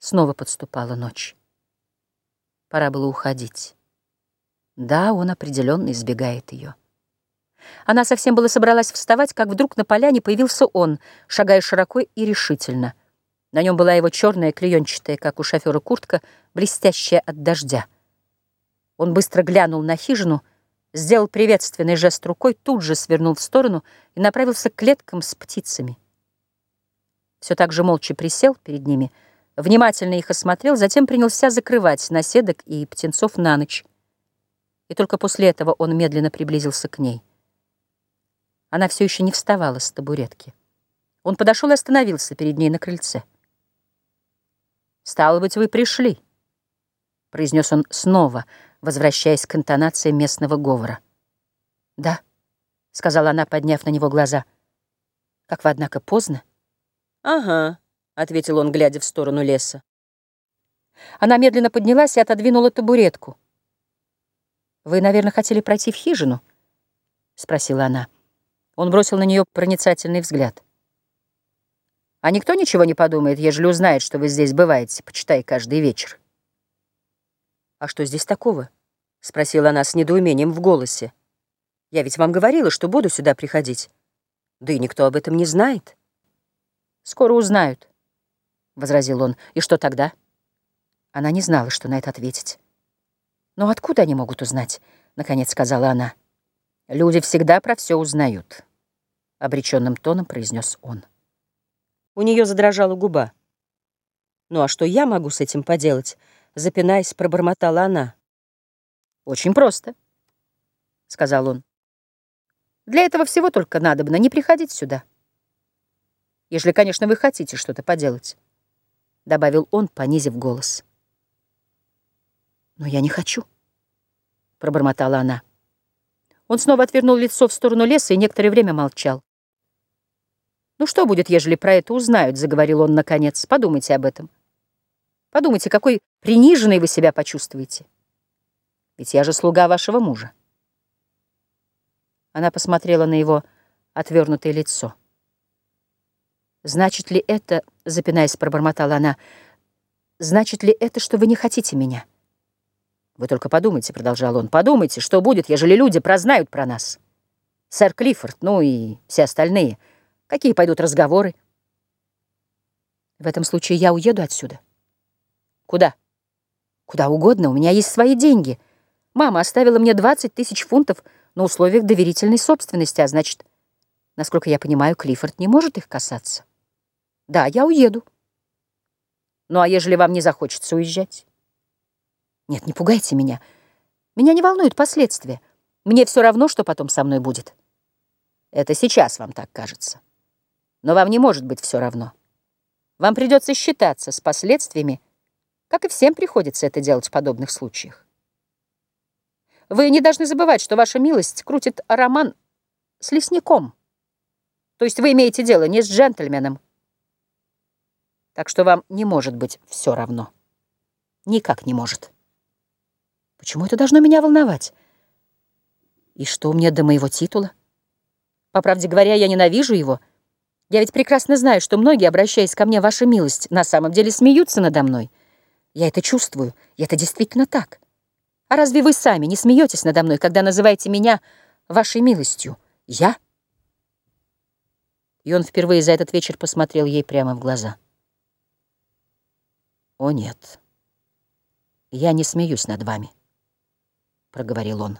Снова подступала ночь. Пора было уходить. Да, он определенно избегает ее. Она совсем было собралась вставать, как вдруг на поляне появился он, шагая широко и решительно. На нем была его черная, клеенчатая, как у шофера куртка, блестящая от дождя. Он быстро глянул на хижину, сделал приветственный жест рукой, тут же свернул в сторону и направился к клеткам с птицами. Все так же молча присел перед ними, внимательно их осмотрел, затем принялся закрывать наседок и птенцов на ночь. И только после этого он медленно приблизился к ней. Она все еще не вставала с табуретки. Он подошел и остановился перед ней на крыльце. «Стало быть, вы пришли», — произнес он снова, возвращаясь к интонации местного говора. «Да», — сказала она, подняв на него глаза. «Как вы, однако, поздно». «Ага», — ответил он, глядя в сторону леса. Она медленно поднялась и отодвинула табуретку. «Вы, наверное, хотели пройти в хижину?» — спросила она. Он бросил на нее проницательный взгляд. «А никто ничего не подумает, ежели узнает, что вы здесь бываете, почитай каждый вечер». «А что здесь такого?» — спросила она с недоумением в голосе. «Я ведь вам говорила, что буду сюда приходить. Да и никто об этом не знает». «Скоро узнают», — возразил он. «И что тогда?» Она не знала, что на это ответить. «Но откуда они могут узнать?» — наконец сказала она. «Люди всегда про все узнают», — обреченным тоном произнес он. У нее задрожала губа. «Ну а что я могу с этим поделать?» — запинаясь, пробормотала она. «Очень просто», — сказал он. «Для этого всего только надобно не приходить сюда. Ежели, конечно, вы хотите что-то поделать», — добавил он, понизив голос. «Но я не хочу», — пробормотала она. Он снова отвернул лицо в сторону леса и некоторое время молчал. «Ну что будет, ежели про это узнают?» — заговорил он наконец. «Подумайте об этом. Подумайте, какой приниженной вы себя почувствуете. Ведь я же слуга вашего мужа». Она посмотрела на его отвернутое лицо. «Значит ли это, — запинаясь, пробормотала она, — значит ли это, что вы не хотите меня?» «Вы только подумайте, — продолжал он, — подумайте, что будет, ежели люди прознают про нас. Сэр Клиффорд, ну и все остальные. Какие пойдут разговоры?» «В этом случае я уеду отсюда». «Куда?» «Куда угодно, у меня есть свои деньги. Мама оставила мне 20 тысяч фунтов на условиях доверительной собственности, а значит, насколько я понимаю, Клиффорд не может их касаться. Да, я уеду. Ну а ежели вам не захочется уезжать?» Нет, не пугайте меня. Меня не волнуют последствия. Мне все равно, что потом со мной будет. Это сейчас вам так кажется. Но вам не может быть все равно. Вам придется считаться с последствиями, как и всем приходится это делать в подобных случаях. Вы не должны забывать, что ваша милость крутит роман с лесником. То есть вы имеете дело не с джентльменом. Так что вам не может быть все равно. Никак не может. Почему это должно меня волновать? И что мне до моего титула? По правде говоря, я ненавижу его. Я ведь прекрасно знаю, что многие, обращаясь ко мне, ваша милость, на самом деле смеются надо мной. Я это чувствую, и это действительно так. А разве вы сами не смеетесь надо мной, когда называете меня вашей милостью? Я? И он впервые за этот вечер посмотрел ей прямо в глаза. О, нет, я не смеюсь над вами. — проговорил он.